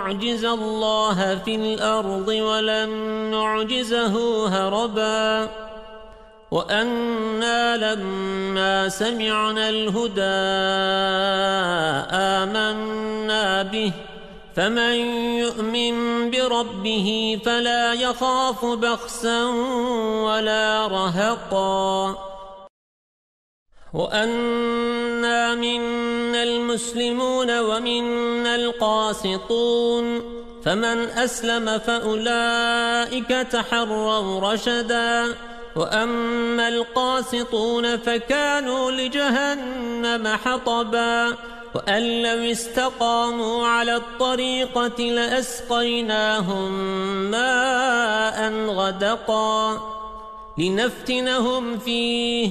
نعجز الله في الأرض ولن نعجزه هربا. وأنا لما سمعنا الهدى آمنا به. فمن يؤمن بربه فلا يخاف بخسا ولا رهقا. وأنا منا المسلمون ومنا القاسطون فمن أسلم فأولئك تحروا رشدا وأما القاسطون فكانوا لجهنم حطبا وأن لو استقاموا على الطريقة لأسقيناهم ماء غدقا لنفتنهم فيه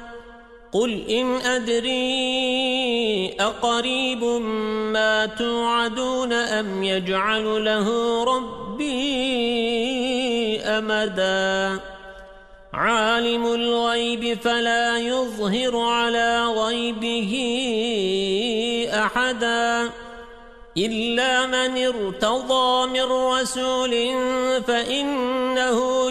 قل إن أدري أقريب ما توعدون أم يجعل له ربي أمدا؟ عالم الغيب فلا يظهر على غيبه أحدا. إلا من ارتضى من رسول فإنه